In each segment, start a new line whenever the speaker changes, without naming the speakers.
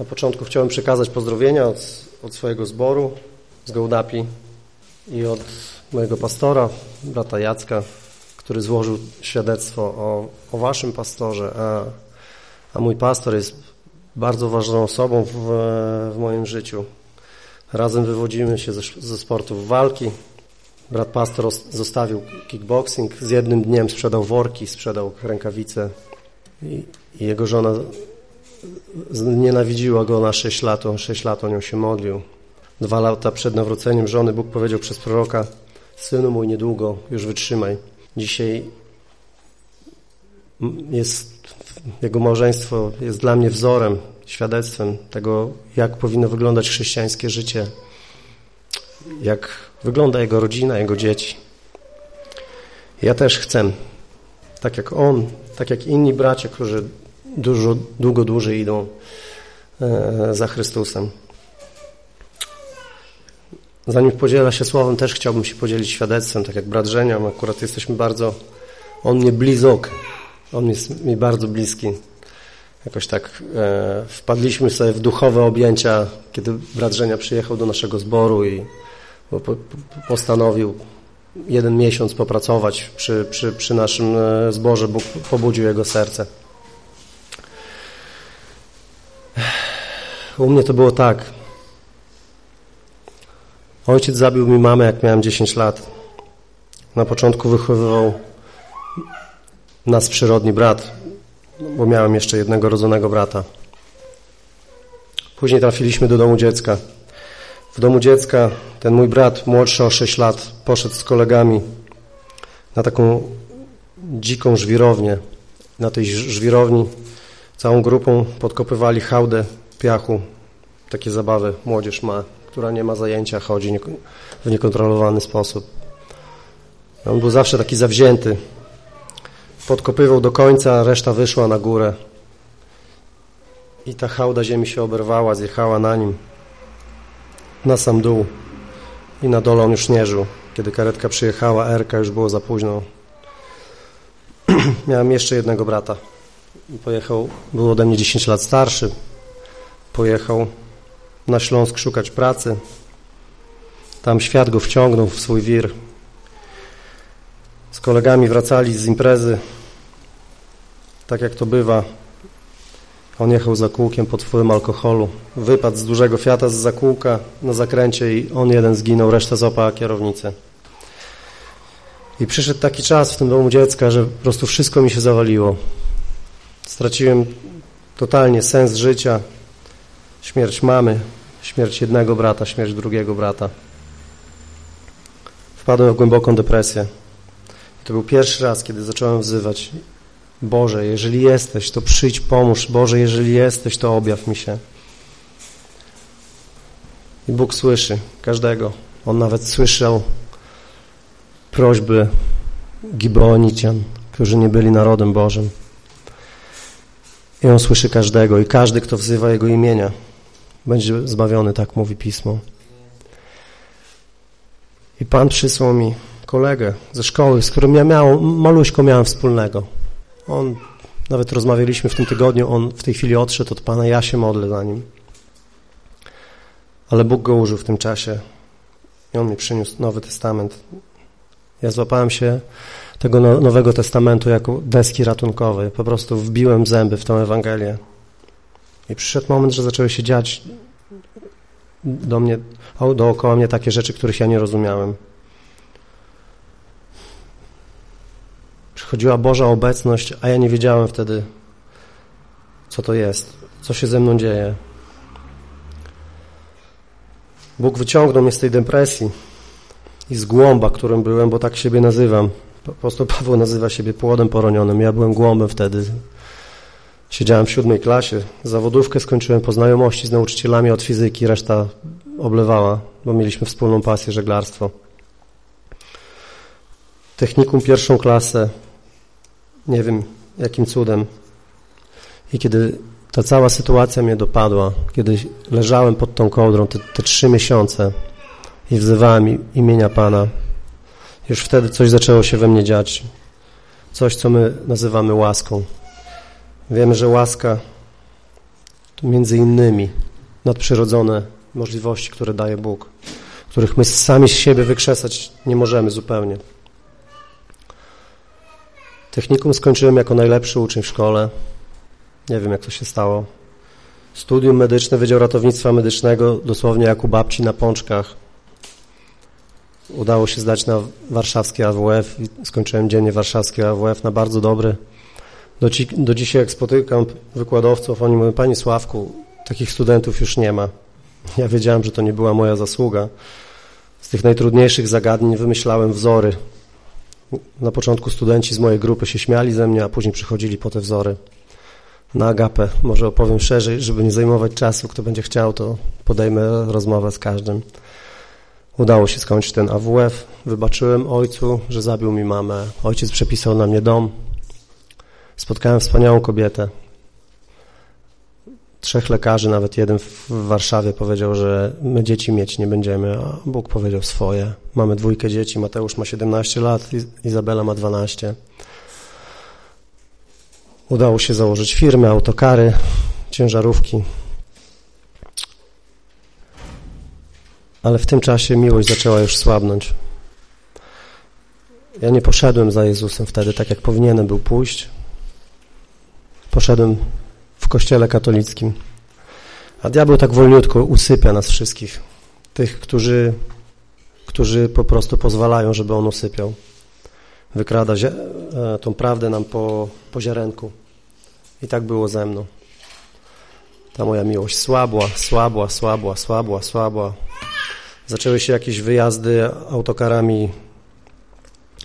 Na początku chciałem przekazać pozdrowienia od, od swojego zboru z Gołdapi i od mojego pastora, brata Jacka, który złożył świadectwo o, o waszym pastorze, a, a mój pastor jest bardzo ważną osobą w, w moim życiu. Razem wywodzimy się ze, ze sportów walki. Brat pastor zostawił kickboxing, z jednym dniem sprzedał worki, sprzedał rękawice i, i jego żona nienawidziła go na 6 lat, on 6 lat o nią się modlił. Dwa lata przed nawróceniem żony Bóg powiedział przez proroka Synu mój, niedługo, już wytrzymaj. Dzisiaj jest, jego małżeństwo jest dla mnie wzorem, świadectwem tego, jak powinno wyglądać chrześcijańskie życie, jak wygląda jego rodzina, jego dzieci. Ja też chcę, tak jak on, tak jak inni bracia, którzy dużo, długo dłużej idą e, za Chrystusem. Zanim podziela się słowem, też chciałbym się podzielić świadectwem, tak jak brat Żeniam. Akurat jesteśmy bardzo, on mnie blizok, on jest mi bardzo bliski. Jakoś tak e, wpadliśmy sobie w duchowe objęcia, kiedy brat Żenia przyjechał do naszego zboru i po, po, postanowił jeden miesiąc popracować przy, przy, przy naszym e, zborze. Bóg pobudził jego serce. U mnie to było tak. Ojciec zabił mi mamę, jak miałem 10 lat. Na początku wychowywał nas przyrodni brat, bo miałem jeszcze jednego rodzonego brata. Później trafiliśmy do domu dziecka. W domu dziecka ten mój brat, młodszy o 6 lat, poszedł z kolegami na taką dziką żwirownię. Na tej żwirowni całą grupą podkopywali hałdę piachu. Takie zabawy młodzież ma, która nie ma zajęcia, chodzi w niekontrolowany sposób. On był zawsze taki zawzięty. Podkopywał do końca, reszta wyszła na górę. I ta hałda ziemi się oberwała, zjechała na nim, na sam dół. I na dole on już nie żył. Kiedy karetka przyjechała, Erka już było za późno. Miałem jeszcze jednego brata. Pojechał, był ode mnie 10 lat starszy. Pojechał na Śląsk szukać pracy. Tam świat go wciągnął w swój wir. Z kolegami wracali z imprezy. Tak jak to bywa, on jechał za kółkiem pod wpływem alkoholu. Wypadł z dużego Fiata z zakółka na zakręcie i on jeden zginął, reszta złapała kierownicę. I przyszedł taki czas w tym domu dziecka, że po prostu wszystko mi się zawaliło. Straciłem totalnie sens życia, śmierć mamy, śmierć jednego brata, śmierć drugiego brata. Wpadłem w głęboką depresję. I to był pierwszy raz, kiedy zacząłem wzywać Boże, jeżeli jesteś, to przyjdź, pomóż. Boże, jeżeli jesteś, to objaw mi się. I Bóg słyszy każdego. On nawet słyszał prośby Gibeonician, którzy nie byli narodem Bożym. I On słyszy każdego i każdy, kto wzywa Jego imienia, będzie zbawiony, tak mówi Pismo. I Pan przysłał mi kolegę ze szkoły, z którym ja miałem, maluśko miałem wspólnego. On, nawet rozmawialiśmy w tym tygodniu, on w tej chwili odszedł od Pana, ja się modlę za nim. Ale Bóg go użył w tym czasie i on mi przyniósł Nowy Testament. Ja złapałem się tego no, Nowego Testamentu jako deski ratunkowej. Po prostu wbiłem zęby w tę Ewangelię. I przyszedł moment, że zaczęły się dziać do mnie, dookoła mnie takie rzeczy, których ja nie rozumiałem. Przychodziła Boża obecność, a ja nie wiedziałem wtedy, co to jest, co się ze mną dzieje. Bóg wyciągnął mnie z tej depresji i z głąba, którym byłem, bo tak siebie nazywam. Apostoł Paweł nazywa siebie płodem poronionym. Ja byłem głąbem wtedy. Siedziałem w siódmej klasie. Zawodówkę skończyłem po znajomości z nauczycielami od fizyki. Reszta oblewała, bo mieliśmy wspólną pasję żeglarstwo. Technikum pierwszą klasę. Nie wiem, jakim cudem. I kiedy ta cała sytuacja mnie dopadła, kiedy leżałem pod tą kołdrą te, te trzy miesiące i wzywałem imienia Pana, już wtedy coś zaczęło się we mnie dziać. Coś, co my nazywamy łaską. Wiemy, że łaska to między innymi nadprzyrodzone możliwości, które daje Bóg, których my sami z siebie wykrzesać nie możemy zupełnie. Technikum skończyłem jako najlepszy uczeń w szkole. Nie wiem, jak to się stało. Studium medyczne, Wydział Ratownictwa Medycznego, dosłownie jak u babci na pączkach. Udało się zdać na warszawskie AWF i skończyłem dziennie warszawskie AWF na bardzo dobry. Do, ci, do dzisiaj jak spotykam wykładowców, oni mówią, Panie Sławku, takich studentów już nie ma. Ja wiedziałem, że to nie była moja zasługa. Z tych najtrudniejszych zagadnień wymyślałem wzory. Na początku studenci z mojej grupy się śmiali ze mnie, a później przychodzili po te wzory. Na agapę może opowiem szerzej, żeby nie zajmować czasu. Kto będzie chciał, to podejmę rozmowę z każdym. Udało się skończyć ten AWF. Wybaczyłem ojcu, że zabił mi mamę. Ojciec przepisał na mnie dom. Spotkałem wspaniałą kobietę. Trzech lekarzy, nawet jeden w Warszawie powiedział, że my dzieci mieć nie będziemy, a Bóg powiedział swoje. Mamy dwójkę dzieci, Mateusz ma 17 lat, Izabela ma 12. Udało się założyć firmy, autokary, ciężarówki. Ale w tym czasie miłość zaczęła już słabnąć. Ja nie poszedłem za Jezusem wtedy, tak jak powinienem był pójść. Poszedłem w kościele katolickim. A diabeł tak wolniutko usypia nas wszystkich. Tych, którzy, którzy po prostu pozwalają, żeby on usypiał. Wykrada e, tą prawdę nam po, po ziarenku. I tak było ze mną. Ta moja miłość słabła, słabła, słabła, słabła, słabła. Zaczęły się jakieś wyjazdy autokarami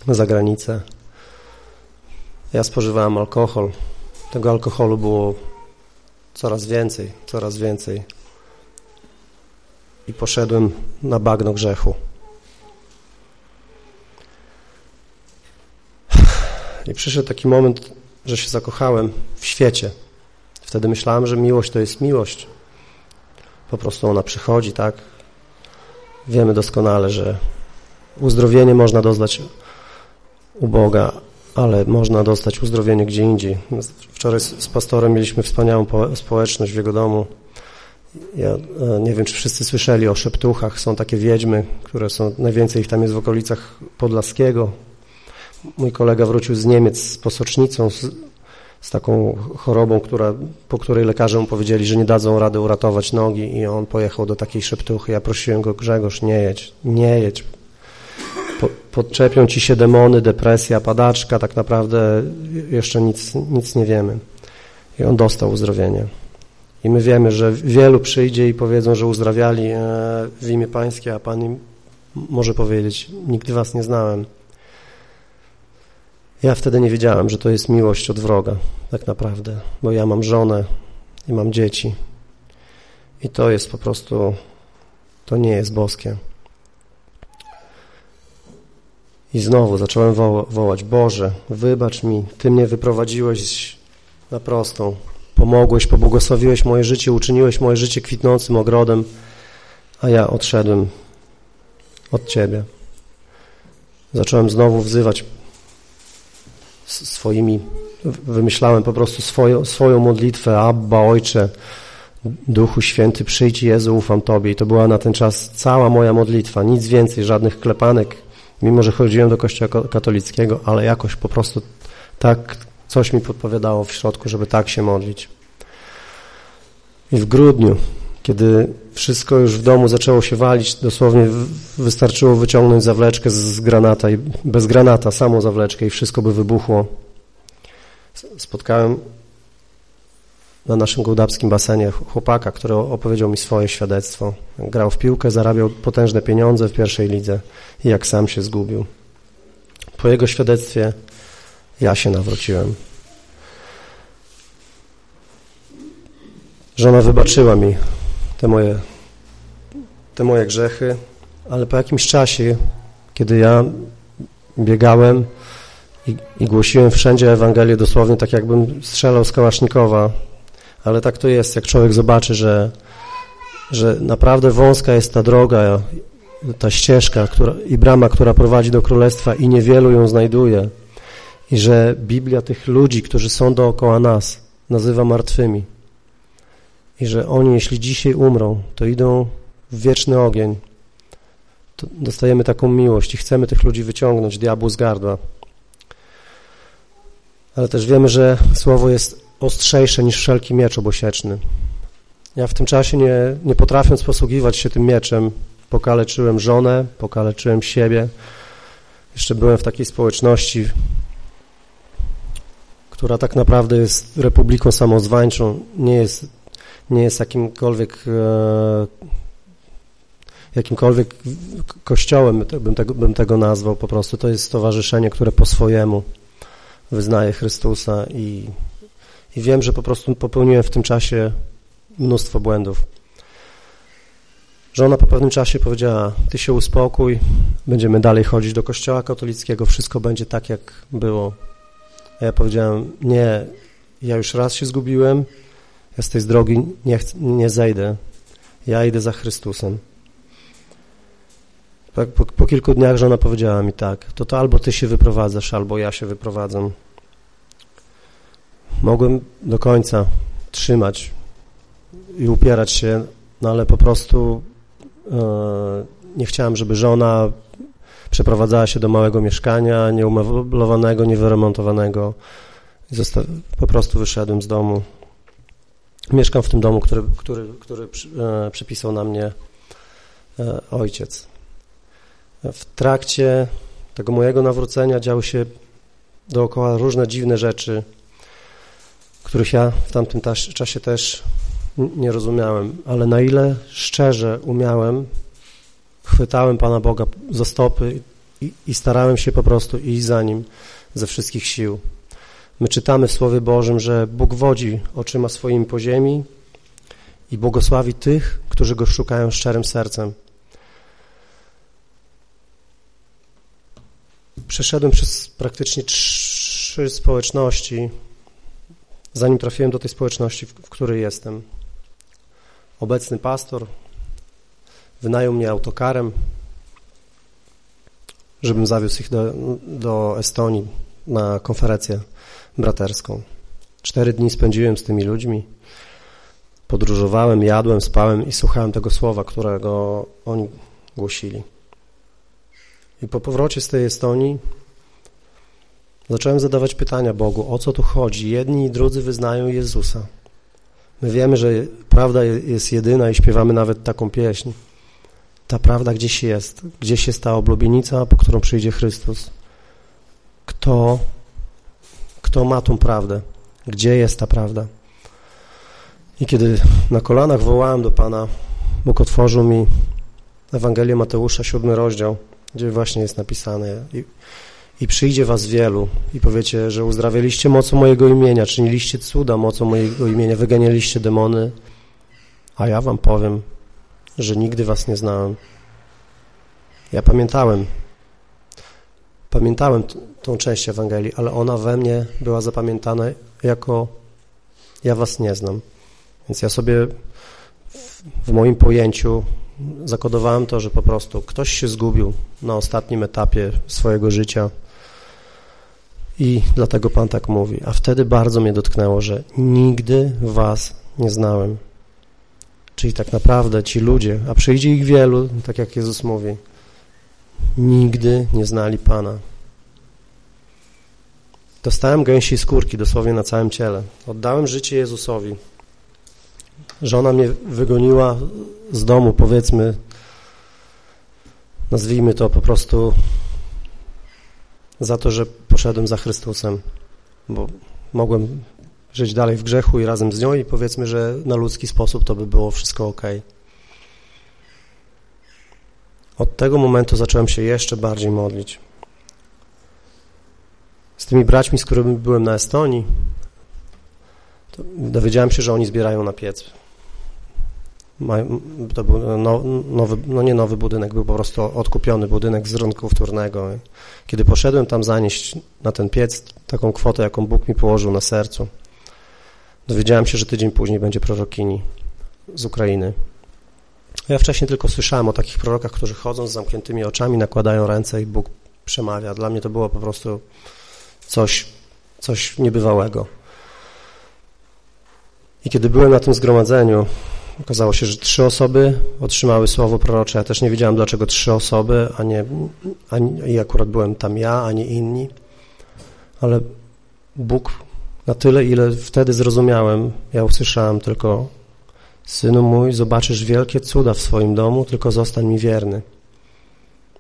za granicę. Ja spożywałem alkohol. Tego alkoholu było coraz więcej, coraz więcej. I poszedłem na bagno grzechu. I przyszedł taki moment, że się zakochałem w świecie. Wtedy myślałem, że miłość to jest miłość. Po prostu ona przychodzi, tak? Wiemy doskonale, że uzdrowienie można doznać u Boga, ale można dostać uzdrowienie gdzie indziej. Wczoraj z pastorem mieliśmy wspaniałą społeczność w jego domu. Ja e, nie wiem, czy wszyscy słyszeli o szeptuchach. Są takie wiedźmy, które są, najwięcej ich tam jest w okolicach Podlaskiego. Mój kolega wrócił z Niemiec z posocznicą, z, z taką chorobą, która, po której lekarze mu powiedzieli, że nie dadzą rady uratować nogi i on pojechał do takiej szeptuchy. Ja prosiłem go, Grzegorz, nie jedź, nie jedź, podczepią ci się demony, depresja, padaczka, tak naprawdę jeszcze nic, nic nie wiemy. I on dostał uzdrowienie. I my wiemy, że wielu przyjdzie i powiedzą, że uzdrawiali e, w imię Pańskie, a Pan im może powiedzieć, nigdy was nie znałem. Ja wtedy nie wiedziałem, że to jest miłość od wroga, tak naprawdę, bo ja mam żonę i mam dzieci. I to jest po prostu, to nie jest boskie. I znowu zacząłem woła, wołać, Boże, wybacz mi, Ty mnie wyprowadziłeś na prostą, pomogłeś, pobłogosławiłeś moje życie, uczyniłeś moje życie kwitnącym ogrodem, a ja odszedłem od Ciebie. Zacząłem znowu wzywać swoimi, wymyślałem po prostu swoją, swoją modlitwę, Abba, Ojcze, Duchu Święty, przyjdź Jezu, ufam Tobie. I to była na ten czas cała moja modlitwa, nic więcej, żadnych klepanek, mimo że chodziłem do kościoła katolickiego, ale jakoś po prostu tak coś mi podpowiadało w środku, żeby tak się modlić. I w grudniu, kiedy wszystko już w domu zaczęło się walić, dosłownie wystarczyło wyciągnąć zawleczkę z granata i bez granata samą zawleczkę i wszystko by wybuchło. Spotkałem na naszym gołdabskim basenie chłopaka, który opowiedział mi swoje świadectwo. Grał w piłkę, zarabiał potężne pieniądze w pierwszej lidze i jak sam się zgubił. Po jego świadectwie ja się nawróciłem. Żona wybaczyła mi te moje, te moje grzechy, ale po jakimś czasie, kiedy ja biegałem i, i głosiłem wszędzie Ewangelię dosłownie tak jakbym strzelał z Kałasznikowa, ale tak to jest, jak człowiek zobaczy, że, że naprawdę wąska jest ta droga, ta ścieżka która, i brama, która prowadzi do Królestwa i niewielu ją znajduje i że Biblia tych ludzi, którzy są dookoła nas, nazywa martwymi. i że oni, jeśli dzisiaj umrą, to idą w wieczny ogień. To dostajemy taką miłość i chcemy tych ludzi wyciągnąć diabłu z gardła. Ale też wiemy, że słowo jest ostrzejsze niż wszelki miecz obosieczny. Ja w tym czasie, nie, nie potrafiąc posługiwać się tym mieczem, pokaleczyłem żonę, pokaleczyłem siebie. Jeszcze byłem w takiej społeczności, która tak naprawdę jest republiką samozwańczą, nie jest, nie jest jakimkolwiek e, jakimkolwiek kościołem, bym tego, bym tego nazwał po prostu. To jest stowarzyszenie, które po swojemu wyznaje Chrystusa i, i wiem, że po prostu popełniłem w tym czasie mnóstwo błędów. Żona po pewnym czasie powiedziała, ty się uspokój, będziemy dalej chodzić do kościoła katolickiego, wszystko będzie tak, jak było. A ja powiedziałem, nie, ja już raz się zgubiłem, ja z tej drogi nie, nie zejdę, ja idę za Chrystusem. Po, po, kilku dniach żona powiedziała mi tak, to to albo ty się wyprowadzasz, albo ja się wyprowadzam. Mogłem do końca trzymać i upierać się, no ale po prostu e, nie chciałem, żeby żona przeprowadzała się do małego mieszkania, nieumeblowanego, niewyremontowanego. Po prostu wyszedłem z domu. Mieszkam w tym domu, który, który, który e, przypisał na mnie e, ojciec. W trakcie tego mojego nawrócenia działy się dookoła różne dziwne rzeczy, których ja w tamtym czasie też nie rozumiałem, ale na ile szczerze umiałem, chwytałem Pana Boga za stopy i, i starałem się po prostu iść za Nim ze wszystkich sił. My czytamy w Słowie Bożym, że Bóg wodzi oczyma swoimi po ziemi i błogosławi tych, którzy Go szukają szczerym sercem. Przeszedłem przez praktycznie trzy społeczności, zanim trafiłem do tej społeczności, w, w której jestem. Obecny pastor wynajął mnie autokarem, żebym zawiózł ich do, do Estonii na konferencję braterską. Cztery dni spędziłem z tymi ludźmi. Podróżowałem, jadłem, spałem i słuchałem tego słowa, którego oni głosili. I po powrocie z tej Estonii zacząłem zadawać pytania Bogu, o co tu chodzi. Jedni i drudzy wyznają Jezusa. My wiemy, że prawda jest jedyna i śpiewamy nawet taką pieśń. Ta prawda gdzieś jest. Gdzieś jest ta oblubienica, po którą przyjdzie Chrystus. Kto, kto ma tą prawdę? Gdzie jest ta prawda? I kiedy na kolanach wołałem do Pana, Bóg otworzył mi Ewangelię Mateusza, siódmy rozdział, gdzie właśnie jest napisane i, i przyjdzie was wielu i powiecie, że uzdrawialiście mocą mojego imienia, czyniliście cuda mocą mojego imienia, wyganialiście demony, a ja wam powiem, że nigdy was nie znałem. Ja pamiętałem, pamiętałem tą część Ewangelii, ale ona we mnie była zapamiętana jako ja was nie znam. Więc ja sobie w, w moim pojęciu zakodowałem to, że po prostu ktoś się zgubił na ostatnim etapie swojego życia i dlatego Pan tak mówi. A wtedy bardzo mnie dotknęło, że nigdy was nie znałem. Czyli tak naprawdę ci ludzie, a przyjdzie ich wielu, tak jak Jezus mówi, nigdy nie znali Pana. Dostałem gęsiej skórki dosłownie na całym ciele. Oddałem życie Jezusowi. Żona mnie wygoniła z domu, powiedzmy, nazwijmy to po prostu za to, że poszedłem za Chrystusem, bo mogłem żyć dalej w grzechu i razem z nią i powiedzmy, że na ludzki sposób to by było wszystko ok. Od tego momentu zacząłem się jeszcze bardziej modlić. Z tymi braćmi, z którymi byłem na Estonii, dowiedziałem się, że oni zbierają na piec. To był no, nowy, no nie nowy budynek, był po prostu odkupiony budynek z rynku wtórnego. Kiedy poszedłem tam zanieść na ten piec taką kwotę, jaką Bóg mi położył na sercu, dowiedziałem się, że tydzień później będzie prorokini z Ukrainy. Ja wcześniej tylko słyszałem o takich prorokach, którzy chodzą z zamkniętymi oczami, nakładają ręce i Bóg przemawia. Dla mnie to było po prostu coś, coś niebywałego. I kiedy byłem na tym zgromadzeniu, okazało się, że trzy osoby otrzymały słowo prorocze. Ja też nie wiedziałem, dlaczego trzy osoby, a nie, i akurat byłem tam ja, a nie inni. Ale Bóg na tyle, ile wtedy zrozumiałem, ja usłyszałem tylko Synu mój, zobaczysz wielkie cuda w swoim domu, tylko zostań mi wierny.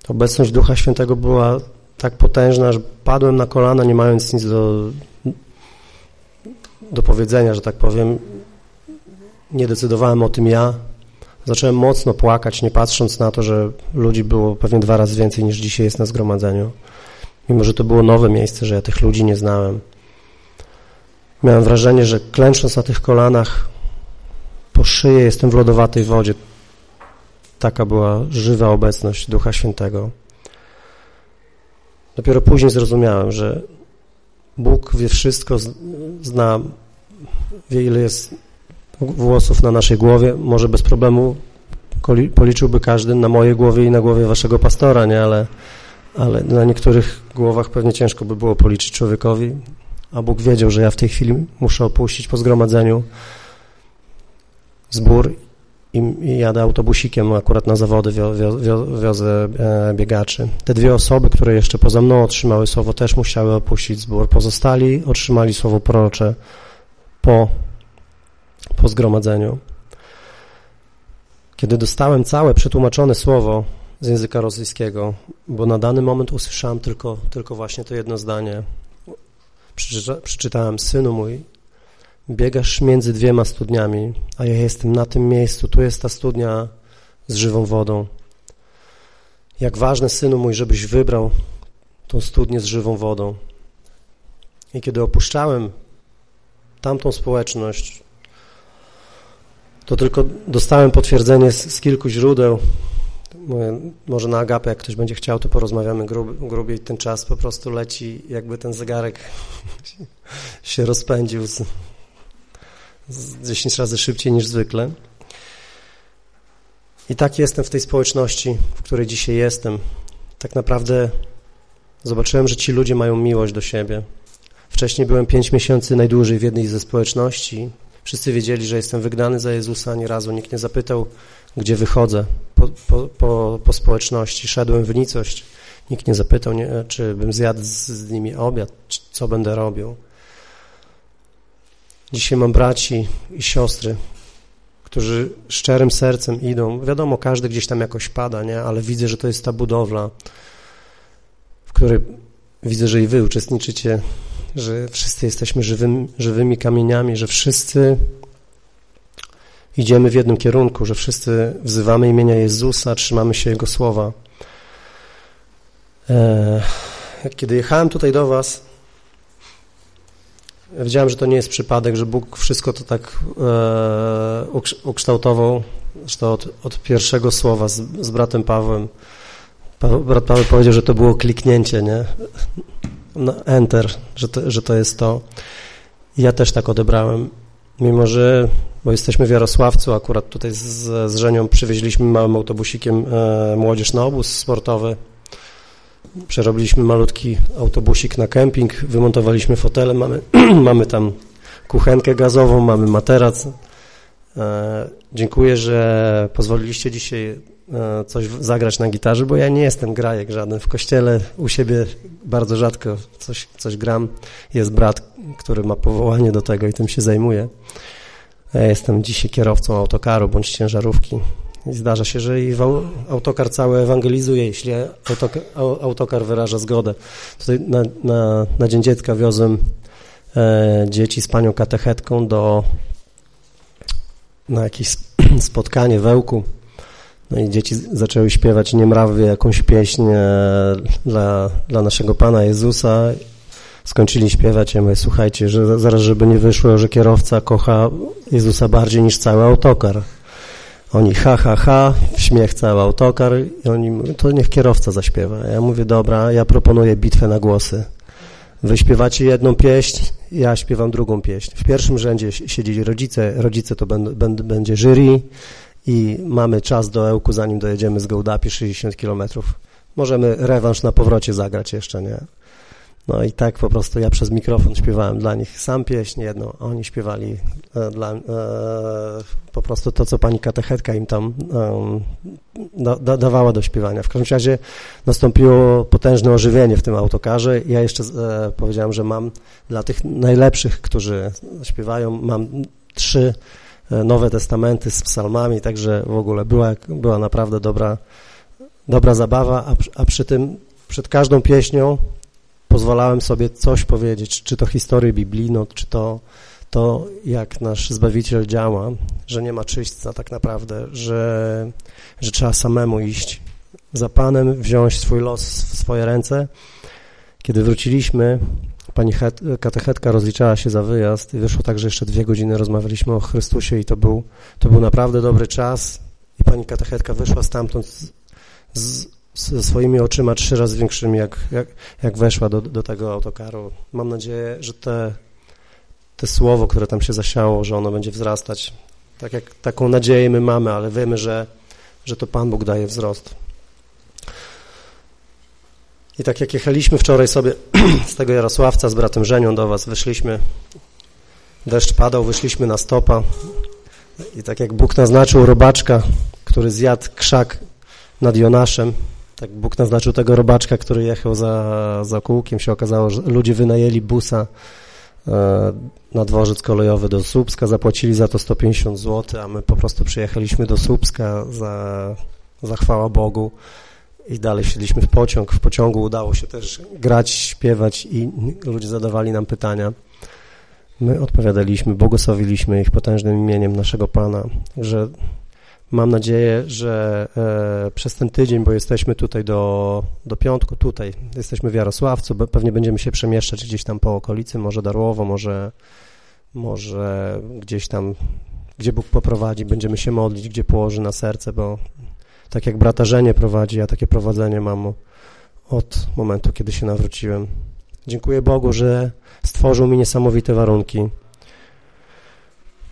Obecność Ducha Świętego była tak potężna, że padłem na kolana, nie mając nic do, do powiedzenia, że tak powiem. Nie decydowałem o tym ja. Zacząłem mocno płakać, nie patrząc na to, że ludzi było pewnie dwa razy więcej niż dzisiaj jest na zgromadzeniu. Mimo, że to było nowe miejsce, że ja tych ludzi nie znałem. Miałem wrażenie, że klęcząc na tych kolanach po szyję jestem w lodowatej wodzie. Taka była żywa obecność Ducha Świętego. Dopiero później zrozumiałem, że Bóg wie wszystko, zna, wie ile jest włosów na naszej głowie, może bez problemu policzyłby każdy na mojej głowie i na głowie waszego pastora, nie? Ale, ale na niektórych głowach pewnie ciężko by było policzyć człowiekowi, a Bóg wiedział, że ja w tej chwili muszę opuścić po zgromadzeniu zbór i, i jadę autobusikiem akurat na zawody, wio, wio, wio, wiozę e, biegaczy. Te dwie osoby, które jeszcze poza mną otrzymały słowo, też musiały opuścić zbór. Pozostali otrzymali słowo prorocze po, po zgromadzeniu. Kiedy dostałem całe przetłumaczone słowo z języka rosyjskiego, bo na dany moment usłyszałem tylko, tylko właśnie to jedno zdanie. Przeczyta, przeczytałem, synu mój, biegasz między dwiema studniami, a ja jestem na tym miejscu, tu jest ta studnia z żywą wodą. Jak ważne, synu mój, żebyś wybrał tą studnię z żywą wodą. I kiedy opuszczałem tamtą społeczność, to tylko dostałem potwierdzenie z, z kilku źródeł. Mówię, może na agapę, jak ktoś będzie chciał, to porozmawiamy grub, grubiej. Ten czas po prostu leci, jakby ten zegarek się rozpędził z, 10 razy szybciej niż zwykle. I tak jestem w tej społeczności, w której dzisiaj jestem. Tak naprawdę zobaczyłem, że ci ludzie mają miłość do siebie. Wcześniej byłem 5 miesięcy najdłużej w jednej ze społeczności. Wszyscy wiedzieli, że jestem wygnany za Jezusa, ani razu nikt nie zapytał, gdzie wychodzę po, po, po, po społeczności. Szedłem w nicość. Nikt nie zapytał, nie, czy bym zjadł z, z nimi obiad, czy, co będę robił. Dzisiaj mam braci i siostry, którzy szczerym sercem idą. Wiadomo, każdy gdzieś tam jakoś pada, nie? ale widzę, że to jest ta budowla, w której widzę, że i wy uczestniczycie, że wszyscy jesteśmy żywym, żywymi kamieniami, że wszyscy idziemy w jednym kierunku, że wszyscy wzywamy imienia Jezusa, trzymamy się Jego słowa. Eee, kiedy jechałem tutaj do was, Wiedziałem, że to nie jest przypadek, że Bóg wszystko to tak e, ukształtował, zresztą od, od pierwszego słowa z, z bratem Pawłem. Pa, brat Paweł powiedział, że to było kliknięcie, nie? No, enter, że to, że to jest to. Ja też tak odebrałem, mimo że, bo jesteśmy w Jarosławcu, akurat tutaj z, z Żenią przywieźliśmy małym autobusikiem e, młodzież na obóz sportowy, Przerobiliśmy malutki autobusik na kemping, wymontowaliśmy fotele, mamy, mamy tam kuchenkę gazową, mamy materac. E, dziękuję, że pozwoliliście dzisiaj coś zagrać na gitarze, bo ja nie jestem grajek żaden. W kościele u siebie bardzo rzadko coś, coś gram. Jest brat, który ma powołanie do tego i tym się zajmuje. Ja jestem dzisiaj kierowcą autokaru bądź ciężarówki. I zdarza się, że i autokar cały ewangelizuje, jeśli autokar, autokar wyraża zgodę. Tutaj na, na, na Dzień Dziecka wiozłem e, dzieci z panią katechetką do na jakieś spotkanie w Ełku. No i dzieci zaczęły śpiewać niemrawie jakąś pieśń e, dla, dla naszego Pana Jezusa. Skończyli śpiewać, ja mówię, słuchajcie, że zaraz, żeby nie wyszło, że kierowca kocha Jezusa bardziej niż cały autokar. Oni ha, ha, ha, śmiech cały autokar i oni mówią, to niech kierowca zaśpiewa. Ja mówię, dobra, ja proponuję bitwę na głosy. Wy śpiewacie jedną pieśń, ja śpiewam drugą pieśń. W pierwszym rzędzie siedzili rodzice, rodzice to będzie jury i mamy czas do Ełku, zanim dojedziemy z Gołdapi 60 kilometrów. Możemy rewanż na powrocie zagrać jeszcze, nie? No i tak po prostu ja przez mikrofon śpiewałem dla nich sam pieśń jedną, oni śpiewali e, dla, e, po prostu to, co pani katechetka im tam da, da, dawała do śpiewania. W każdym razie nastąpiło potężne ożywienie w tym autokarze. Ja jeszcze e, powiedziałem, że mam dla tych najlepszych, którzy śpiewają, mam trzy e, Nowe Testamenty z psalmami, także w ogóle była, była naprawdę dobra, dobra zabawa, a, a przy tym przed każdą pieśnią pozwalałem sobie coś powiedzieć, czy to historię biblijną, czy to, to jak nasz Zbawiciel działa, że nie ma czyśćca tak naprawdę, że, że trzeba samemu iść za Panem, wziąć swój los w swoje ręce. Kiedy wróciliśmy, pani katechetka rozliczała się za wyjazd i wyszło tak, że jeszcze dwie godziny rozmawialiśmy o Chrystusie i to był, to był naprawdę dobry czas i pani katechetka wyszła stamtąd z, z ze swoimi oczyma trzy razy większymi, jak, jak, jak weszła do, do tego autokaru. Mam nadzieję, że te, te słowo, które tam się zasiało, że ono będzie wzrastać. Tak jak taką nadzieję my mamy, ale wiemy, że, że to Pan Bóg daje wzrost. I tak jak jechaliśmy wczoraj sobie z tego Jarosławca z bratem Żenią do was, wyszliśmy, deszcz padał, wyszliśmy na stopa. I tak jak Bóg naznaczył robaczka, który zjadł krzak nad Jonaszem, tak Bóg naznaczył tego robaczka, który jechał za, za kółkiem, się okazało, że ludzie wynajęli busa e, na dworzec kolejowy do Słupska, zapłacili za to 150 zł, a my po prostu przyjechaliśmy do Słupska za, za chwała Bogu i dalej wsiedliśmy w pociąg. W pociągu udało się też grać, śpiewać i ludzie zadawali nam pytania. My odpowiadaliśmy, błogosławiliśmy ich potężnym imieniem naszego Pana, że Mam nadzieję, że e, przez ten tydzień, bo jesteśmy tutaj do, do piątku, tutaj jesteśmy w Jarosławcu, pewnie będziemy się przemieszczać gdzieś tam po okolicy, może Darłowo, może, może gdzieś tam, gdzie Bóg poprowadzi, będziemy się modlić, gdzie położy na serce, bo tak jak brata Żenie prowadzi, ja takie prowadzenie mam od momentu, kiedy się nawróciłem. Dziękuję Bogu, że stworzył mi niesamowite warunki,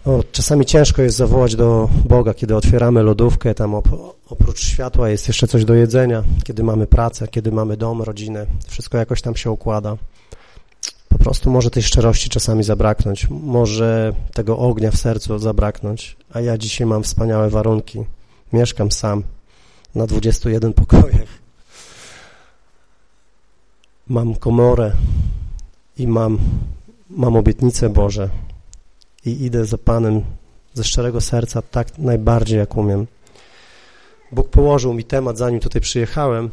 o, czasami ciężko jest zawołać do Boga, kiedy otwieramy lodówkę, tam oprócz światła jest jeszcze coś do jedzenia, kiedy mamy pracę, kiedy mamy dom, rodzinę, wszystko jakoś tam się układa. Po prostu może tej szczerości czasami zabraknąć, może tego ognia w sercu zabraknąć, a ja dzisiaj mam wspaniałe warunki. Mieszkam sam na 21 pokojach. Mam komorę i mam, mam obietnice Boże, i idę za Panem ze szczerego serca tak najbardziej jak umiem. Bóg położył mi temat, zanim tutaj przyjechałem.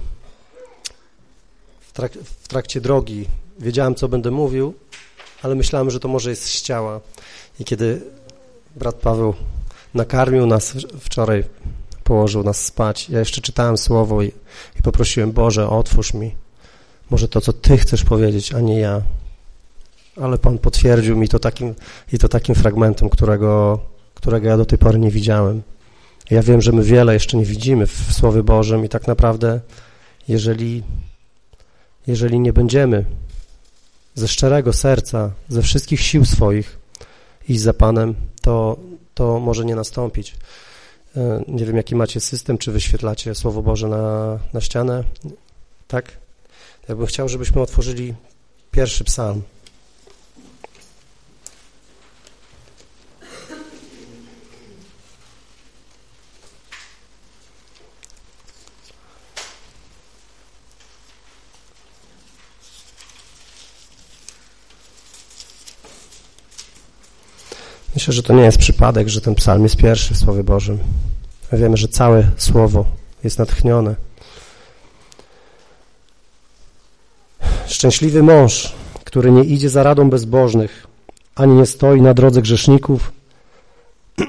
W, trak w trakcie drogi wiedziałem, co będę mówił, ale myślałem, że to może jest z ciała. I kiedy brat Paweł nakarmił nas wczoraj, położył nas spać, ja jeszcze czytałem słowo i, i poprosiłem, Boże, otwórz mi może to, co Ty chcesz powiedzieć, a nie ja ale Pan potwierdził mi to takim, i to takim fragmentem, którego, którego ja do tej pory nie widziałem. Ja wiem, że my wiele jeszcze nie widzimy w Słowie Bożym i tak naprawdę, jeżeli, jeżeli nie będziemy ze szczerego serca, ze wszystkich sił swoich iść za Panem, to, to może nie nastąpić. E, nie wiem, jaki macie system, czy wyświetlacie Słowo Boże na, na ścianę. Tak? Ja bym chciał, żebyśmy otworzyli pierwszy psalm. Myślę, że to nie jest przypadek, że ten psalm jest pierwszy w Słowie Bożym. Wiemy, że całe Słowo jest natchnione. Szczęśliwy mąż, który nie idzie za radą bezbożnych, ani nie stoi na drodze grzeszników,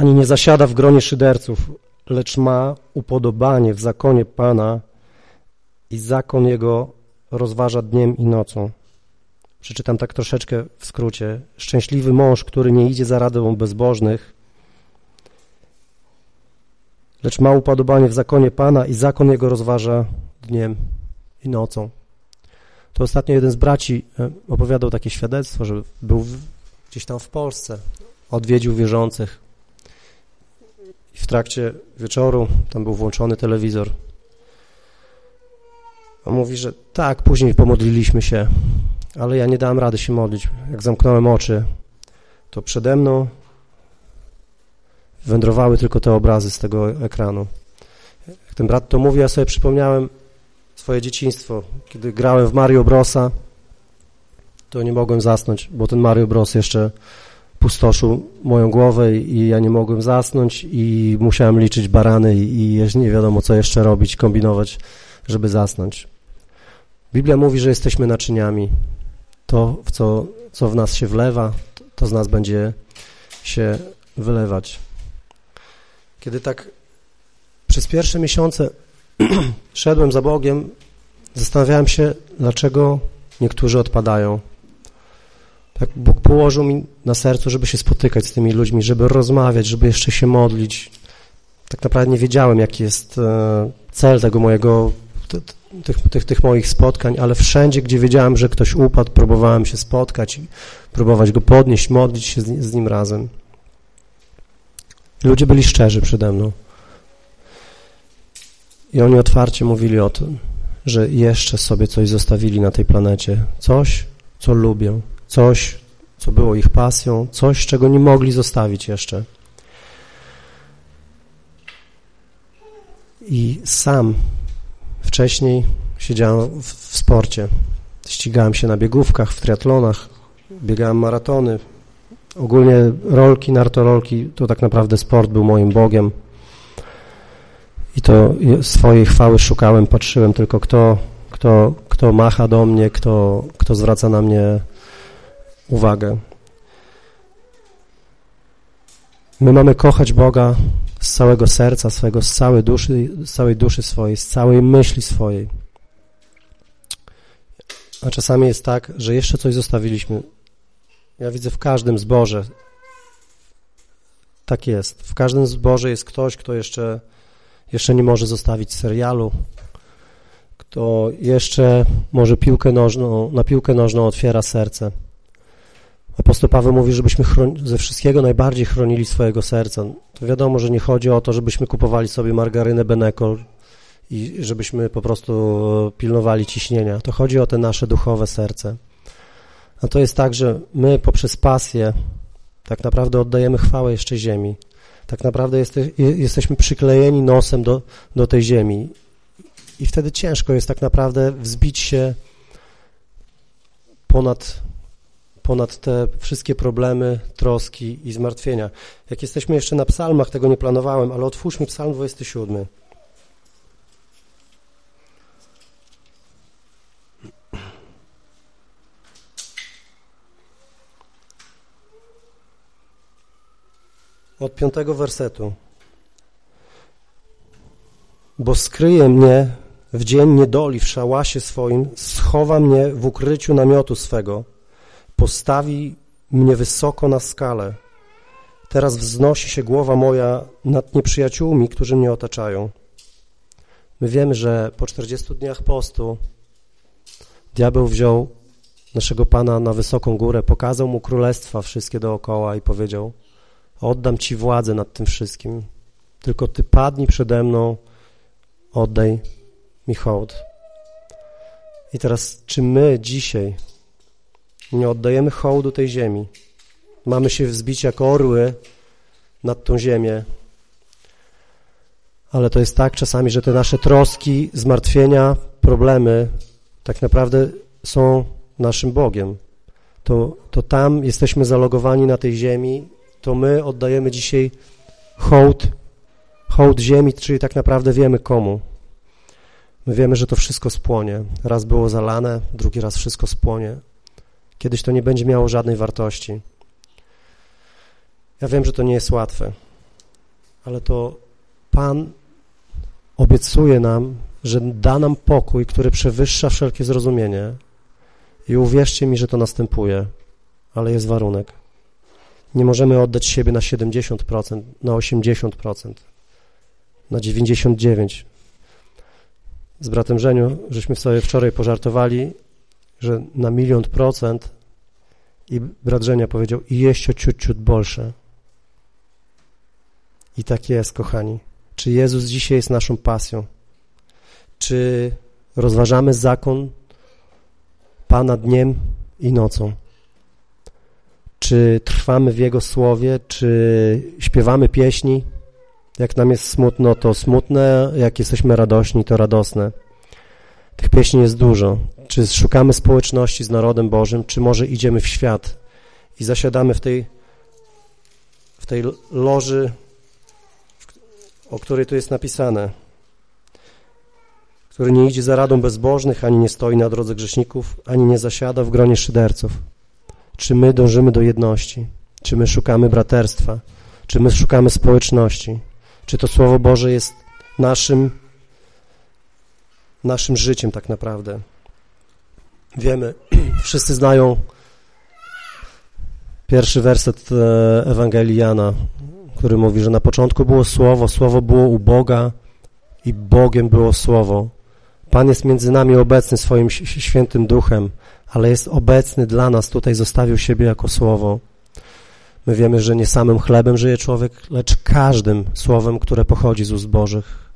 ani nie zasiada w gronie szyderców, lecz ma upodobanie w zakonie Pana i zakon Jego rozważa dniem i nocą. Przeczytam tak troszeczkę w skrócie. Szczęśliwy mąż, który nie idzie za radą bezbożnych, lecz ma upodobanie w zakonie Pana i zakon Jego rozważa dniem i nocą. To ostatnio jeden z braci e, opowiadał takie świadectwo, że był gdzieś tam w Polsce, odwiedził wierzących i w trakcie wieczoru tam był włączony telewizor On mówi, że tak, później pomodliliśmy się, ale ja nie dałem rady się modlić. Jak zamknąłem oczy, to przede mną wędrowały tylko te obrazy z tego ekranu. Jak ten brat to mówi, ja sobie przypomniałem swoje dzieciństwo. Kiedy grałem w Mario Brosa, to nie mogłem zasnąć, bo ten Mario Bros jeszcze pustoszył moją głowę i ja nie mogłem zasnąć i musiałem liczyć barany i nie wiadomo co jeszcze robić, kombinować, żeby zasnąć. Biblia mówi, że jesteśmy naczyniami. To, w co, co w nas się wlewa, to z nas będzie się wylewać. Kiedy tak przez pierwsze miesiące szedłem za Bogiem, zastanawiałem się, dlaczego niektórzy odpadają. Tak Bóg położył mi na sercu, żeby się spotykać z tymi ludźmi, żeby rozmawiać, żeby jeszcze się modlić. Tak naprawdę nie wiedziałem, jaki jest e, cel tego mojego, tych, tych, tych moich spotkań, ale wszędzie, gdzie wiedziałem, że ktoś upadł, próbowałem się spotkać próbować go podnieść, modlić się z, z nim razem. Ludzie byli szczerzy przede mną. I oni otwarcie mówili o tym, że jeszcze sobie coś zostawili na tej planecie. Coś, co lubią, coś, co było ich pasją, coś, czego nie mogli zostawić jeszcze. I sam wcześniej siedziałem w, w sporcie. Ścigałem się na biegówkach, w triatlonach, biegałem maratony. Ogólnie rolki, nartorolki to tak naprawdę sport był moim Bogiem. I to swojej chwały szukałem, patrzyłem tylko kto, kto, kto macha do mnie, kto, kto zwraca na mnie uwagę. My mamy kochać Boga z całego serca swojego, z całej duszy, z całej duszy swojej, z całej myśli swojej. A czasami jest tak, że jeszcze coś zostawiliśmy. Ja widzę w każdym zborze, tak jest. W każdym zborze jest ktoś, kto jeszcze, jeszcze nie może zostawić serialu, kto jeszcze może piłkę nożną, na piłkę nożną otwiera serce. Apostoł Paweł mówi, żebyśmy ze wszystkiego najbardziej chronili swojego serca. To wiadomo, że nie chodzi o to, żebyśmy kupowali sobie margarynę Benecol i żebyśmy po prostu pilnowali ciśnienia. To chodzi o te nasze duchowe serce. A to jest tak, że my poprzez pasję tak naprawdę oddajemy chwałę jeszcze ziemi. Tak naprawdę jeste, jesteśmy przyklejeni nosem do, do tej ziemi. I wtedy ciężko jest tak naprawdę wzbić się ponad ponad te wszystkie problemy, troski i zmartwienia. Jak jesteśmy jeszcze na psalmach, tego nie planowałem, ale otwórzmy psalm 27. Od piątego wersetu. Bo skryje mnie w dzień niedoli w szałasie swoim, schowa mnie w ukryciu namiotu swego, postawi mnie wysoko na skalę. Teraz wznosi się głowa moja nad nieprzyjaciółmi, którzy mnie otaczają. My wiemy, że po 40 dniach postu diabeł wziął naszego Pana na wysoką górę, pokazał mu królestwa wszystkie dookoła i powiedział oddam Ci władzę nad tym wszystkim, tylko Ty padnij przede mną, oddaj mi hołd. I teraz, czy my dzisiaj nie oddajemy hołdu tej ziemi. Mamy się wzbić jak orły nad tą ziemię. Ale to jest tak czasami, że te nasze troski, zmartwienia, problemy tak naprawdę są naszym Bogiem. To, to tam jesteśmy zalogowani na tej ziemi, to my oddajemy dzisiaj hołd, hołd ziemi, czyli tak naprawdę wiemy komu. My wiemy, że to wszystko spłonie. Raz było zalane, drugi raz wszystko spłonie. Kiedyś to nie będzie miało żadnej wartości. Ja wiem, że to nie jest łatwe, ale to Pan obiecuje nam, że da nam pokój, który przewyższa wszelkie zrozumienie. I uwierzcie mi, że to następuje, ale jest warunek. Nie możemy oddać siebie na 70%, na 80%, na 99%. Z bratem Żeniu, żeśmy sobie wczoraj pożartowali, że na milion procent i brat Żenia powiedział i jeszcze ciut, ciut bolsze. I tak jest, kochani. Czy Jezus dzisiaj jest naszą pasją? Czy rozważamy zakon Pana dniem i nocą? Czy trwamy w Jego Słowie? Czy śpiewamy pieśni? Jak nam jest smutno, to smutne, jak jesteśmy radośni, to radosne. Tych pieśni jest dużo. Czy szukamy społeczności z narodem Bożym, czy może idziemy w świat i zasiadamy w tej, w tej loży, o której tu jest napisane, który nie idzie za radą bezbożnych, ani nie stoi na drodze grzeszników, ani nie zasiada w gronie szyderców. Czy my dążymy do jedności? Czy my szukamy braterstwa? Czy my szukamy społeczności? Czy to Słowo Boże jest naszym, naszym życiem tak naprawdę? Wiemy, wszyscy znają pierwszy werset e, Ewangelii Jana, który mówi, że na początku było Słowo, Słowo było u Boga i Bogiem było Słowo. Pan jest między nami obecny swoim świętym duchem, ale jest obecny dla nas, tutaj zostawił siebie jako Słowo. My wiemy, że nie samym chlebem żyje człowiek, lecz każdym słowem, które pochodzi z ust Bożych.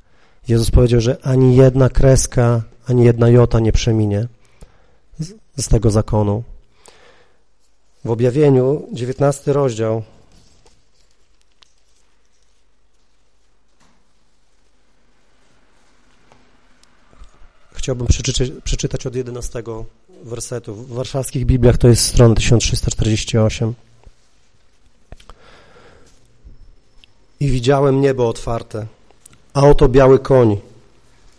Jezus powiedział, że ani jedna kreska, ani jedna jota nie przeminie z, tego zakonu. W objawieniu, 19 rozdział, chciałbym przeczytać, przeczytać od 11 wersetu. W warszawskich Bibliach to jest strona 1348. I widziałem niebo otwarte, a oto biały koń,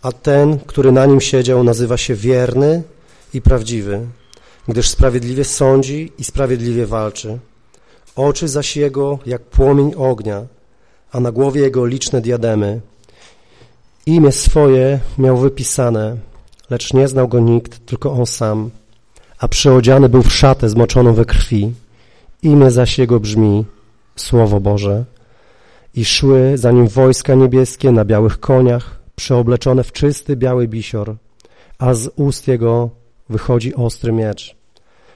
a ten, który na nim siedział, nazywa się wierny i prawdziwy, gdyż sprawiedliwie sądzi i sprawiedliwie walczy. Oczy zaś jego jak płomień ognia, a na głowie jego liczne diademy. Imię swoje miał wypisane, lecz nie znał go nikt, tylko on sam, a przyodziany był w szatę zmoczoną we krwi. Imię zaś jego brzmi Słowo Boże. I szły za nim wojska niebieskie na białych koniach, przeobleczone w czysty biały bisior, a z ust jego wychodzi ostry miecz,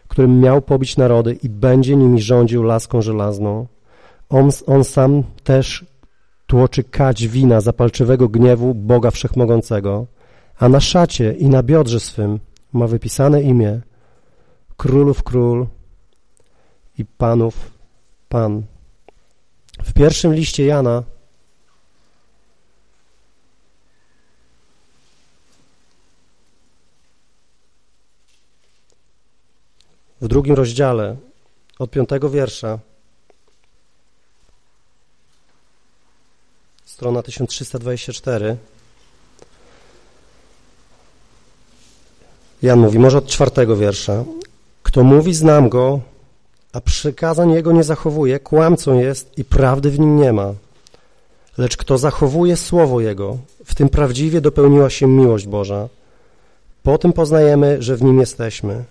którym miał pobić narody i będzie nimi rządził laską żelazną. On, on sam też tłoczy kać wina zapalczywego gniewu Boga Wszechmogącego, a na szacie i na biodrze swym ma wypisane imię Królów Król i Panów Pan. W pierwszym liście Jana w drugim rozdziale od piątego wiersza strona 1324 Jan mówi, może od czwartego wiersza. Kto mówi, znam go, a przykazań jego nie zachowuje, kłamcą jest i prawdy w nim nie ma. Lecz kto zachowuje słowo jego, w tym prawdziwie dopełniła się miłość Boża. Po tym poznajemy, że w nim jesteśmy.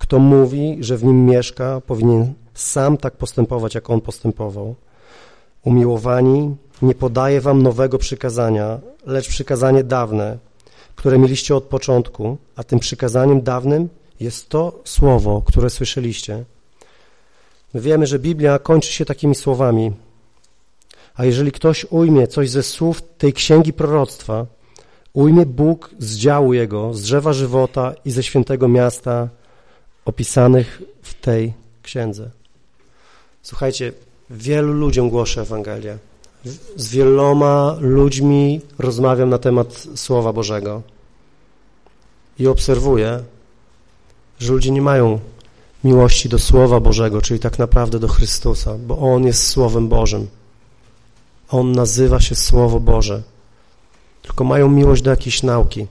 Kto mówi, że w nim mieszka, powinien sam tak postępować, jak on postępował. Umiłowani, nie podaję wam nowego przykazania, lecz przykazanie dawne, które mieliście od początku, a tym przykazaniem dawnym jest to słowo, które słyszeliście. My wiemy, że Biblia kończy się takimi słowami, a jeżeli ktoś ujmie coś ze słów tej księgi proroctwa, ujmie Bóg z działu Jego, z drzewa żywota i ze świętego miasta opisanych w tej księdze. Słuchajcie, wielu ludziom głoszę Ewangelię z wieloma ludźmi rozmawiam na temat Słowa Bożego i obserwuję, że ludzie nie mają miłości do Słowa Bożego, czyli tak naprawdę do Chrystusa, bo On jest Słowem Bożym. On nazywa się Słowo Boże. Tylko mają miłość do jakiejś nauki.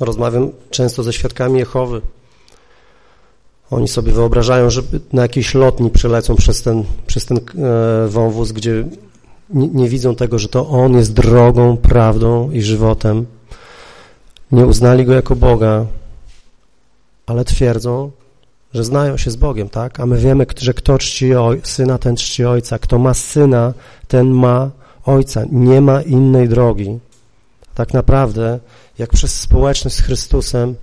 Rozmawiam często ze świadkami Jehowy. Oni sobie wyobrażają, że na jakiejś lotni przelecą przez ten, przez ten e, wąwóz, gdzie nie, nie widzą tego, że to On jest drogą, prawdą i żywotem. Nie uznali Go jako Boga, ale twierdzą, że znają się z Bogiem, tak? A my wiemy, że kto czci Syna, ten czci Ojca. Kto ma Syna, ten ma Ojca. Nie ma innej drogi. Tak naprawdę, jak przez społeczność z Chrystusem,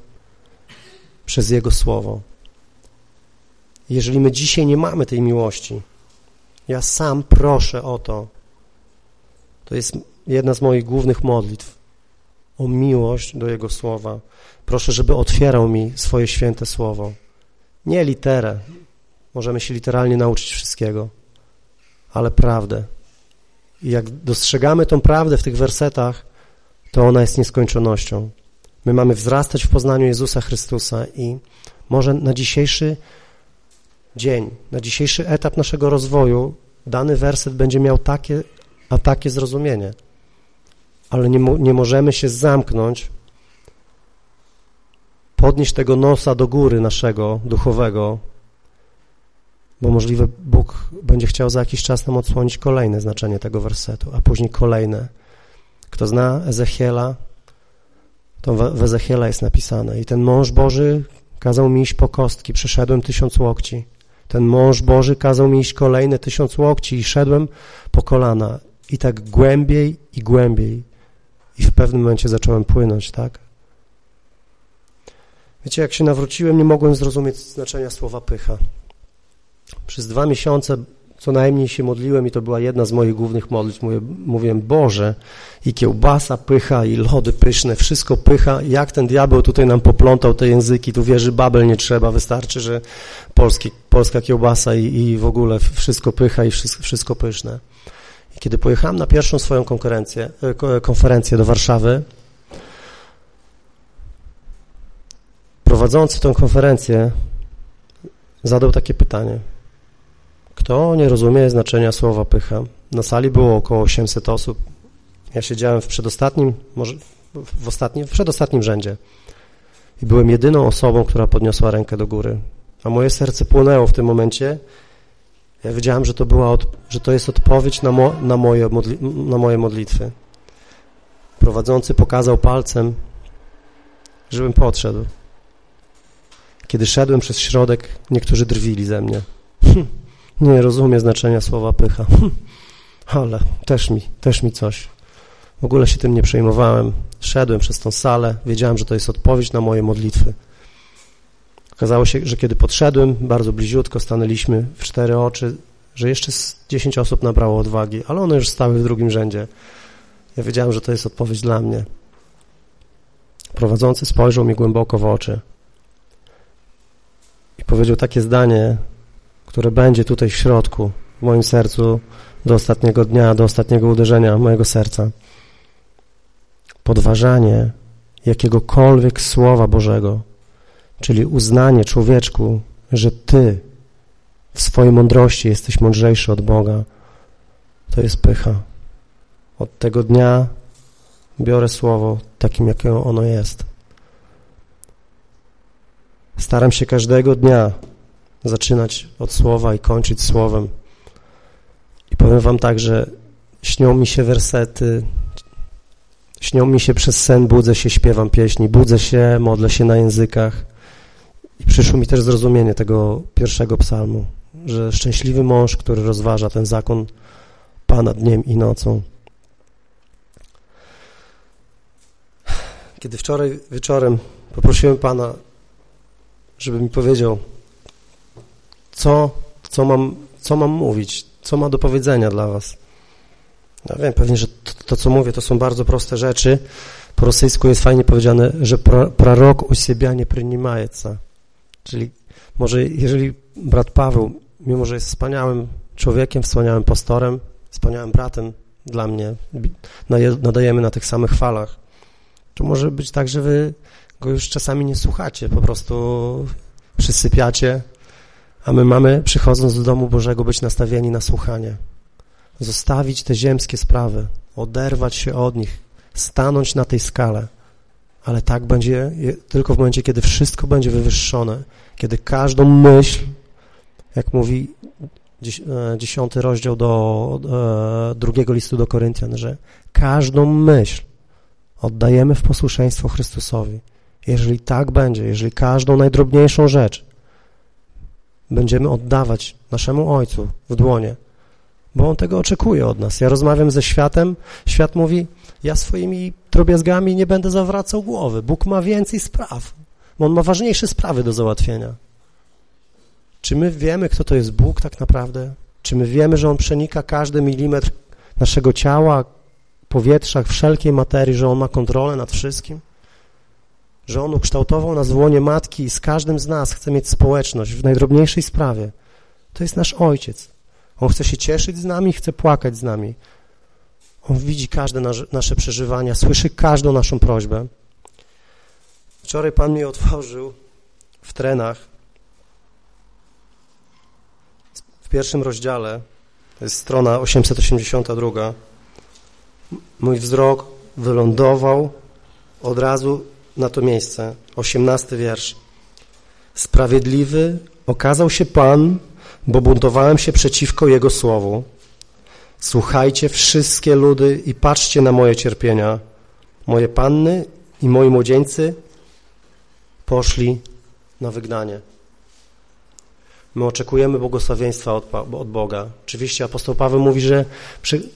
przez Jego Słowo. Jeżeli my dzisiaj nie mamy tej miłości, ja sam proszę o to, to jest jedna z moich głównych modlitw, o miłość do Jego Słowa. Proszę, żeby otwierał mi swoje święte Słowo. Nie literę. Możemy się literalnie nauczyć wszystkiego, ale prawdę. I jak dostrzegamy tą prawdę w tych wersetach, to ona jest nieskończonością. My mamy wzrastać w poznaniu Jezusa Chrystusa i może na dzisiejszy dzień, na dzisiejszy etap naszego rozwoju dany werset będzie miał takie, a takie zrozumienie. Ale nie, nie możemy się zamknąć, podnieść tego nosa do góry naszego duchowego, bo możliwe Bóg będzie chciał za jakiś czas nam odsłonić kolejne znaczenie tego wersetu, a później kolejne. Kto zna Ezechiela, to w Ezechiela jest napisane i ten mąż Boży kazał mi iść po kostki, przeszedłem tysiąc łokci. Ten mąż Boży kazał mi iść kolejne tysiąc łokci i szedłem po kolana i tak głębiej i głębiej i w pewnym momencie zacząłem płynąć, tak? Wiecie, jak się nawróciłem, nie mogłem zrozumieć znaczenia słowa pycha. Przez dwa miesiące co najmniej się modliłem i to była jedna z moich głównych modlitw. Mówię, mówiłem, Boże, i kiełbasa pycha, i lody pyszne, wszystko pycha. Jak ten diabeł tutaj nam poplątał te języki, tu wierzy Babel nie trzeba, wystarczy, że polski, polska kiełbasa i, i w ogóle wszystko pycha i wszystko, wszystko pyszne. I kiedy pojechałem na pierwszą swoją konferencję, e, konferencję do Warszawy, prowadzący tę konferencję zadał takie pytanie – kto nie rozumie znaczenia słowa pycha? Na sali było około 800 osób. Ja siedziałem w przedostatnim, może w ostatnim, w przedostatnim rzędzie i byłem jedyną osobą, która podniosła rękę do góry. A moje serce płonęło w tym momencie. Ja wiedziałem, że to, była od, że to jest odpowiedź na, mo, na, moje modli, na moje modlitwy. Prowadzący pokazał palcem, żebym podszedł. Kiedy szedłem przez środek, niektórzy drwili ze mnie. Nie rozumie znaczenia słowa pycha. Ale też mi, też mi coś. W ogóle się tym nie przejmowałem. Szedłem przez tą salę, wiedziałem, że to jest odpowiedź na moje modlitwy. Okazało się, że kiedy podszedłem, bardzo bliziutko stanęliśmy w cztery oczy, że jeszcze dziesięć osób nabrało odwagi, ale one już stały w drugim rzędzie. Ja wiedziałem, że to jest odpowiedź dla mnie. Prowadzący spojrzał mi głęboko w oczy i powiedział takie zdanie, które będzie tutaj w środku, w moim sercu do ostatniego dnia, do ostatniego uderzenia mojego serca. Podważanie jakiegokolwiek Słowa Bożego, czyli uznanie człowieczku, że Ty w swojej mądrości jesteś mądrzejszy od Boga, to jest pycha. Od tego dnia biorę Słowo takim, jakie ono jest. Staram się każdego dnia zaczynać od słowa i kończyć słowem. I powiem wam tak, że śnią mi się wersety, śnią mi się przez sen, budzę się, śpiewam pieśni, budzę się, modlę się na językach. I przyszło mi też zrozumienie tego pierwszego psalmu, że szczęśliwy mąż, który rozważa ten zakon Pana dniem i nocą. Kiedy wczoraj wieczorem poprosiłem Pana, żeby mi powiedział, co, co, mam, co mam mówić, co ma do powiedzenia dla was. Ja wiem pewnie, że to, to co mówię, to są bardzo proste rzeczy. Po rosyjsku jest fajnie powiedziane, że prorok u siebie nie przyjmujecie. Czyli może jeżeli brat Paweł, mimo że jest wspaniałym człowiekiem, wspaniałym pastorem, wspaniałym bratem dla mnie, nadajemy na tych samych falach, to może być tak, że wy go już czasami nie słuchacie, po prostu przysypiacie, a my mamy, przychodząc do domu Bożego, być nastawieni na słuchanie. Zostawić te ziemskie sprawy, oderwać się od nich, stanąć na tej skale. Ale tak będzie tylko w momencie, kiedy wszystko będzie wywyższone, kiedy każdą myśl, jak mówi e, dziesiąty rozdział do e, drugiego listu do Koryntian, że każdą myśl oddajemy w posłuszeństwo Chrystusowi. Jeżeli tak będzie, jeżeli każdą najdrobniejszą rzecz będziemy oddawać naszemu Ojcu w dłonie, bo On tego oczekuje od nas. Ja rozmawiam ze światem, świat mówi, ja swoimi drobiazgami nie będę zawracał głowy. Bóg ma więcej spraw, On ma ważniejsze sprawy do załatwienia. Czy my wiemy, kto to jest Bóg tak naprawdę? Czy my wiemy, że On przenika każdy milimetr naszego ciała, powietrzach, wszelkiej materii, że On ma kontrolę nad wszystkim? Że On ukształtował nas w łonie Matki i z każdym z nas chce mieć społeczność w najdrobniejszej sprawie. To jest nasz Ojciec. On chce się cieszyć z nami, chce płakać z nami. On widzi każde nasze przeżywania, słyszy każdą naszą prośbę. Wczoraj Pan mi otworzył w trenach w pierwszym rozdziale, to jest strona 882, mój wzrok wylądował od razu na to miejsce. 18 wiersz. Sprawiedliwy okazał się Pan, bo buntowałem się przeciwko Jego słowu. Słuchajcie wszystkie ludy i patrzcie na moje cierpienia. Moje panny i moi młodzieńcy poszli na wygnanie. My oczekujemy błogosławieństwa od, od Boga. Oczywiście apostoł Paweł mówi, że, przy,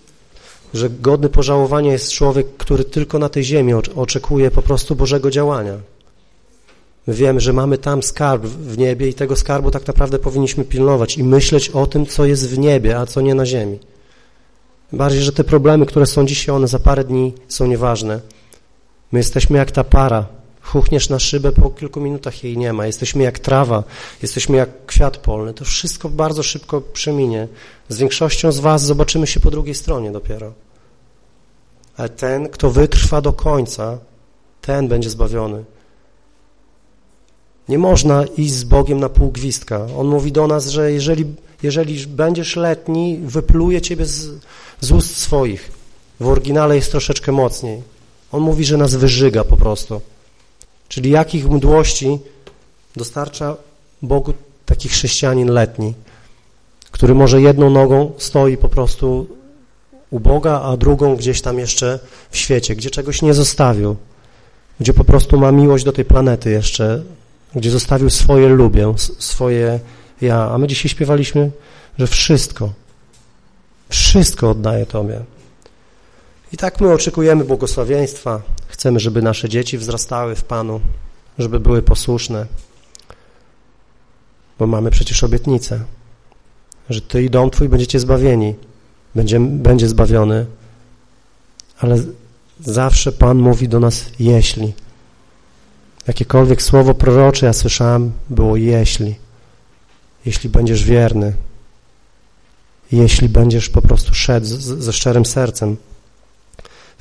że godny pożałowania jest człowiek, który tylko na tej ziemi oczekuje po prostu Bożego działania. My wiemy, że mamy tam skarb w niebie i tego skarbu tak naprawdę powinniśmy pilnować i myśleć o tym, co jest w niebie, a co nie na ziemi. Bardziej, że te problemy, które są dzisiaj, one za parę dni są nieważne. My jesteśmy jak ta para. Chuchniesz na szybę, po kilku minutach jej nie ma. Jesteśmy jak trawa, jesteśmy jak kwiat polny. To wszystko bardzo szybko przeminie. Z większością z was zobaczymy się po drugiej stronie dopiero. Ale ten, kto wytrwa do końca, ten będzie zbawiony. Nie można iść z Bogiem na pół gwizdka. On mówi do nas, że jeżeli, jeżeli będziesz letni, wypluje ciebie z, z ust swoich. W oryginale jest troszeczkę mocniej. On mówi, że nas wyżyga po prostu. Czyli jakich mdłości dostarcza Bogu taki chrześcijanin letni, który może jedną nogą stoi po prostu u Boga, a drugą gdzieś tam jeszcze w świecie, gdzie czegoś nie zostawił, gdzie po prostu ma miłość do tej planety jeszcze, gdzie zostawił swoje lubię, swoje ja. A my dzisiaj śpiewaliśmy, że wszystko, wszystko oddaje Tobie. I tak my oczekujemy błogosławieństwa. Chcemy, żeby nasze dzieci wzrastały w Panu, żeby były posłuszne, bo mamy przecież obietnicę, że Ty i dom Twój będziecie zbawieni, będzie, będzie zbawiony, ale zawsze Pan mówi do nas jeśli. Jakiekolwiek słowo prorocze ja słyszałem, było jeśli. Jeśli będziesz wierny, jeśli będziesz po prostu szedł ze szczerym sercem.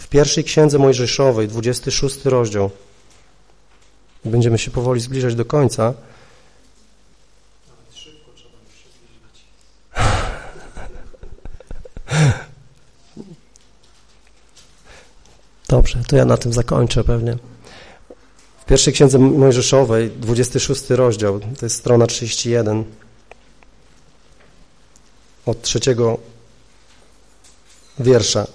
W pierwszej księdze Mojżeszowej, 26 rozdział, będziemy się powoli zbliżać do końca, Dobrze, to ja na tym zakończę pewnie. W pierwszej księdze Mojżeszowej, 26 rozdział, to jest strona 31, od trzeciego wiersza.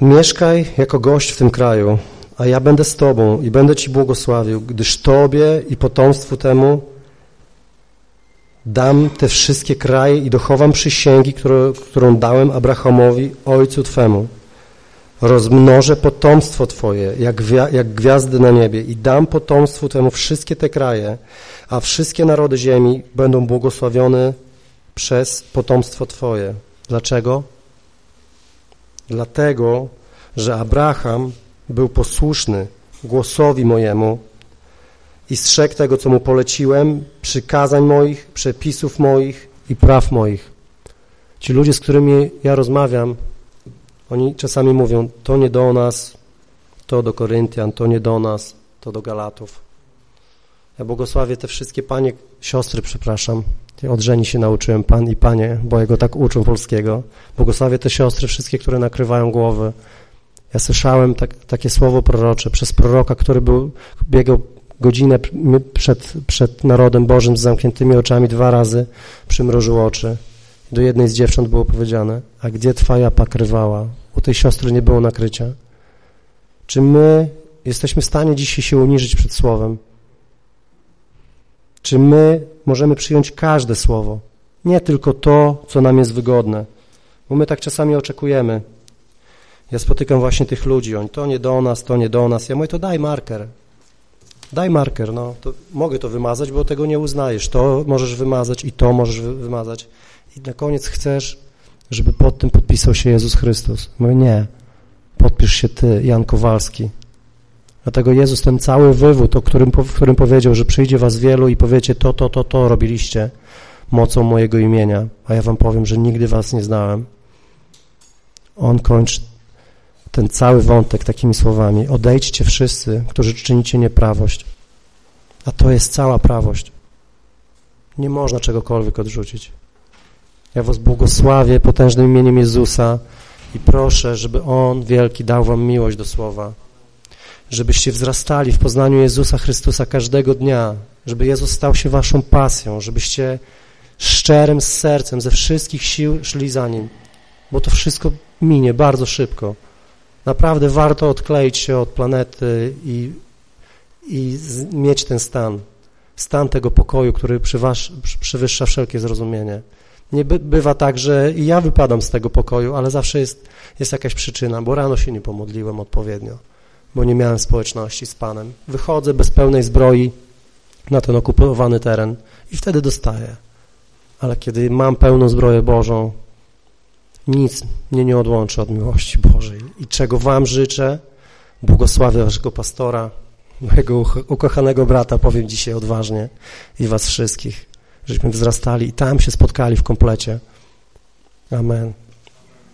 Mieszkaj jako gość w tym kraju, a ja będę z Tobą i będę Ci błogosławił, gdyż Tobie i potomstwu temu dam te wszystkie kraje i dochowam przysięgi, które, którą dałem Abrahamowi, ojcu Twemu. Rozmnożę potomstwo Twoje, jak, jak gwiazdy na niebie i dam potomstwu Temu wszystkie te kraje, a wszystkie narody ziemi będą błogosławione przez potomstwo Twoje. Dlaczego? Dlatego, że Abraham był posłuszny głosowi mojemu i strzegł tego, co mu poleciłem, przykazań moich, przepisów moich i praw moich. Ci ludzie, z którymi ja rozmawiam, oni czasami mówią, to nie do nas, to do Koryntian, to nie do nas, to do Galatów. Ja błogosławię te wszystkie panie, siostry, przepraszam, odżeni się nauczyłem, pan i panie, bo ja go tak uczą polskiego. Błogosławię te siostry, wszystkie, które nakrywają głowy. Ja słyszałem tak, takie słowo prorocze przez proroka, który był, biegał godzinę przed, przed narodem Bożym z zamkniętymi oczami dwa razy, przymrożył oczy. Do jednej z dziewcząt było powiedziane, a gdzie twoja pakrywała? U tej siostry nie było nakrycia. Czy my jesteśmy w stanie dzisiaj się uniżyć przed Słowem? Czy my możemy przyjąć każde słowo, nie tylko to, co nam jest wygodne? Bo my tak czasami oczekujemy. Ja spotykam właśnie tych ludzi, oni to nie do nas, to nie do nas. Ja mówię, to daj marker. Daj marker, no. To mogę to wymazać, bo tego nie uznajesz. To możesz wymazać i to możesz wymazać. I na koniec chcesz, żeby pod tym podpisał się Jezus Chrystus. Mówię, nie, podpisz się ty, Jan Kowalski. Dlatego Jezus ten cały wywód, o którym, w którym powiedział, że przyjdzie was wielu i powiecie to, to, to, to robiliście mocą mojego imienia, a ja wam powiem, że nigdy was nie znałem. On kończy ten cały wątek takimi słowami. Odejdźcie wszyscy, którzy czynicie nieprawość. A to jest cała prawość. Nie można czegokolwiek odrzucić. Ja was błogosławię potężnym imieniem Jezusa i proszę, żeby On wielki dał wam miłość do słowa. Żebyście wzrastali w poznaniu Jezusa Chrystusa każdego dnia. Żeby Jezus stał się waszą pasją. Żebyście szczerym sercem, ze wszystkich sił szli za Nim. Bo to wszystko minie bardzo szybko. Naprawdę warto odkleić się od planety i, i mieć ten stan. Stan tego pokoju, który przewyższa wszelkie zrozumienie. Nie by, bywa tak, że i ja wypadam z tego pokoju, ale zawsze jest, jest jakaś przyczyna, bo rano się nie pomodliłem odpowiednio, bo nie miałem społeczności z Panem. Wychodzę bez pełnej zbroi na ten okupowany teren i wtedy dostaję. Ale kiedy mam pełną zbroję Bożą, nic mnie nie odłączy od miłości Bożej. I czego Wam życzę, błogosławię Waszego pastora, mojego ukochanego brata, powiem dzisiaj odważnie i Was wszystkich żeśmy wzrastali i tam się spotkali w komplecie. Amen.